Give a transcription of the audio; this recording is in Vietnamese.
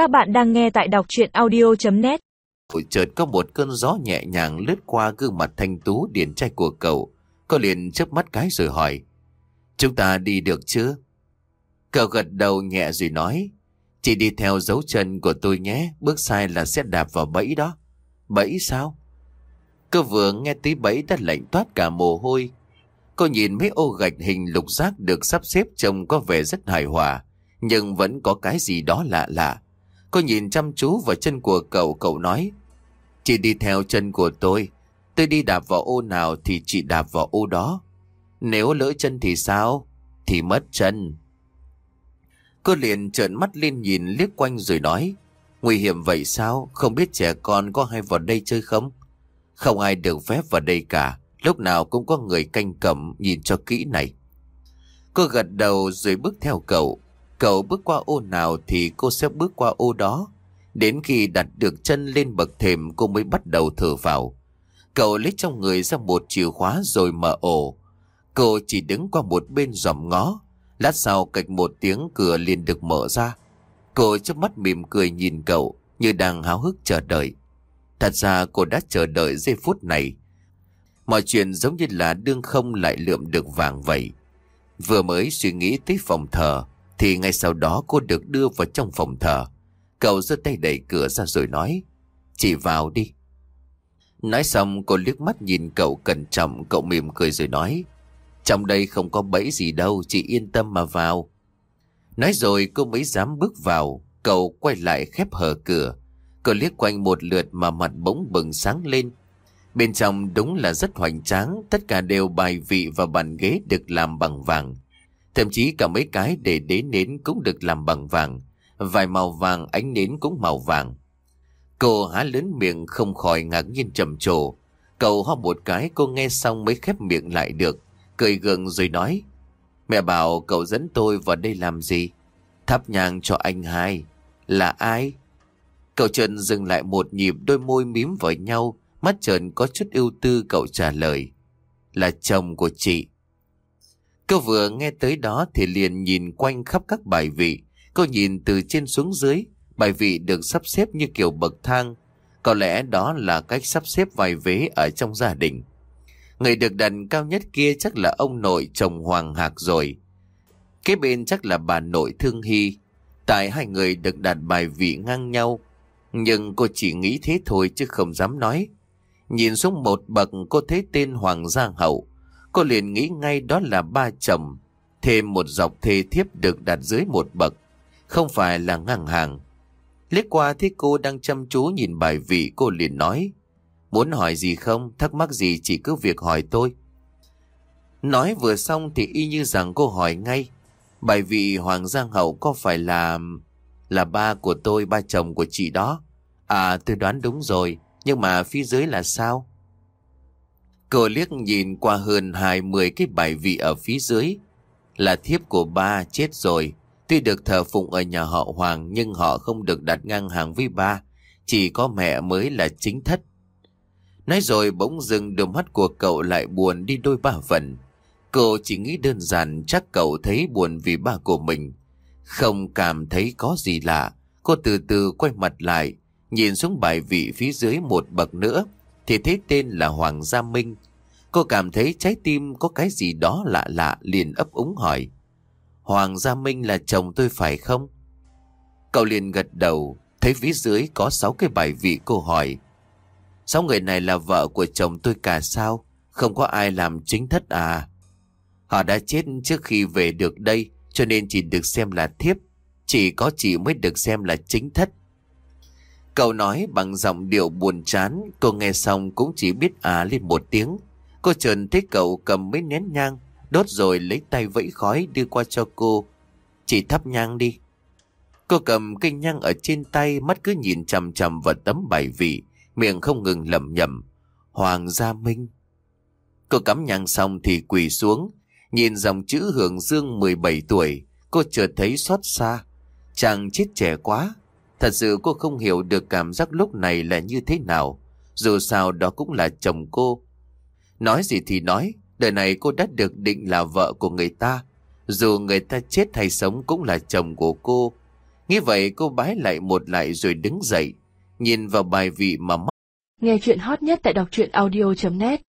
Các bạn đang nghe tại đọc chuyện audio.net Chợt có một cơn gió nhẹ nhàng lướt qua gương mặt thanh tú điển trai của cậu. Cô liền chớp mắt cái rồi hỏi. Chúng ta đi được chưa? Cậu gật đầu nhẹ rồi nói. Chỉ đi theo dấu chân của tôi nhé, bước sai là sẽ đạp vào bẫy đó. Bẫy sao? Cô vừa nghe tí bẫy đã lạnh toát cả mồ hôi. Cô nhìn mấy ô gạch hình lục giác được sắp xếp trông có vẻ rất hài hòa, nhưng vẫn có cái gì đó lạ lạ. Cô nhìn chăm chú vào chân của cậu, cậu nói, Chị đi theo chân của tôi, tôi đi đạp vào ô nào thì chị đạp vào ô đó. Nếu lỡ chân thì sao? Thì mất chân. Cô liền trợn mắt lên nhìn liếc quanh rồi nói, Nguy hiểm vậy sao? Không biết trẻ con có hay vào đây chơi không? Không ai được phép vào đây cả. Lúc nào cũng có người canh cầm nhìn cho kỹ này. Cô gật đầu rồi bước theo cậu. Cậu bước qua ô nào thì cô sẽ bước qua ô đó. Đến khi đặt được chân lên bậc thềm cô mới bắt đầu thở vào. Cậu lấy trong người ra một chìa khóa rồi mở ổ. Cô chỉ đứng qua một bên dòm ngó. Lát sau cạch một tiếng cửa liền được mở ra. Cô chớp mắt mỉm cười nhìn cậu như đang háo hức chờ đợi. Thật ra cô đã chờ đợi giây phút này. Mọi chuyện giống như là đương không lại lượm được vàng vậy. Vừa mới suy nghĩ tới phòng thờ, thì ngay sau đó cô được đưa vào trong phòng thờ. Cậu giơ tay đẩy cửa ra rồi nói, chỉ vào đi. Nói xong cô liếc mắt nhìn cậu cẩn trọng, cậu mỉm cười rồi nói, trong đây không có bẫy gì đâu, chị yên tâm mà vào. Nói rồi cô mới dám bước vào, cậu quay lại khép hờ cửa. Cậu liếc quanh một lượt mà mặt bỗng bừng sáng lên. Bên trong đúng là rất hoành tráng, tất cả đều bài vị và bàn ghế được làm bằng vàng. Thậm chí cả mấy cái để đế nến cũng được làm bằng vàng. Vài màu vàng, ánh nến cũng màu vàng. Cô há lớn miệng không khỏi ngạc nhiên trầm trồ. Cậu ho một cái, cô nghe xong mới khép miệng lại được. Cười gượng rồi nói. Mẹ bảo cậu dẫn tôi vào đây làm gì? Thắp nhang cho anh hai. Là ai? Cậu trần dừng lại một nhịp, đôi môi mím vào nhau. Mắt trần có chút ưu tư, cậu trả lời. Là chồng của chị. Cô vừa nghe tới đó thì liền nhìn quanh khắp các bài vị. Cô nhìn từ trên xuống dưới. Bài vị được sắp xếp như kiểu bậc thang. Có lẽ đó là cách sắp xếp vài vế ở trong gia đình. Người được đặt cao nhất kia chắc là ông nội chồng Hoàng Hạc rồi. Kế bên chắc là bà nội Thương Hy. Tại hai người được đặt bài vị ngang nhau. Nhưng cô chỉ nghĩ thế thôi chứ không dám nói. Nhìn xuống một bậc, cô thấy tên Hoàng Gia Hậu. Cô liền nghĩ ngay đó là ba chồng. Thêm một dọc thê thiếp được đặt dưới một bậc. Không phải là ngang hàng. Liếc qua thấy cô đang chăm chú nhìn bài vị cô liền nói. Muốn hỏi gì không, thắc mắc gì chỉ cứ việc hỏi tôi. Nói vừa xong thì y như rằng cô hỏi ngay. Bài vị Hoàng Giang Hậu có phải là... là ba của tôi, ba chồng của chị đó? À, tôi đoán đúng rồi, nhưng mà phía dưới là sao? Cô liếc nhìn qua hơn hai mươi cái bài vị ở phía dưới. Là thiếp của ba chết rồi. Tuy được thờ phụng ở nhà họ Hoàng nhưng họ không được đặt ngang hàng với ba. Chỉ có mẹ mới là chính thất. Nói rồi bỗng dưng đôi mắt của cậu lại buồn đi đôi ba phần. Cô chỉ nghĩ đơn giản chắc cậu thấy buồn vì ba của mình. Không cảm thấy có gì lạ. Cô từ từ quay mặt lại, nhìn xuống bài vị phía dưới một bậc nữa, thì thấy tên là Hoàng Gia Minh. Cô cảm thấy trái tim có cái gì đó lạ lạ liền ấp úng hỏi. Hoàng Gia Minh là chồng tôi phải không? Cậu liền gật đầu, thấy phía dưới có sáu cái bài vị cô hỏi. Sáu người này là vợ của chồng tôi cả sao? Không có ai làm chính thất à? Họ đã chết trước khi về được đây, cho nên chỉ được xem là thiếp. Chỉ có chị mới được xem là chính thất. Cậu nói bằng giọng điệu buồn chán, cô nghe xong cũng chỉ biết à lên một tiếng. Cô trần thấy cậu cầm mấy nén nhang, đốt rồi lấy tay vẫy khói đưa qua cho cô. Chị thắp nhang đi. Cô cầm cây nhang ở trên tay, mắt cứ nhìn chằm chằm vào tấm bài vị, miệng không ngừng lẩm nhẩm. Hoàng Gia Minh. Cô cắm nhang xong thì quỳ xuống, nhìn dòng chữ Hưởng Dương 17 tuổi, cô chợt thấy xót xa. Chàng chết trẻ quá, Thật sự cô không hiểu được cảm giác lúc này là như thế nào. Dù sao đó cũng là chồng cô. Nói gì thì nói, đời này cô đã được định là vợ của người ta. Dù người ta chết hay sống cũng là chồng của cô. Nghĩ vậy cô bái lại một lại rồi đứng dậy, nhìn vào bài vị mà mắt. Nghe chuyện hot nhất tại đọc truyện audio.net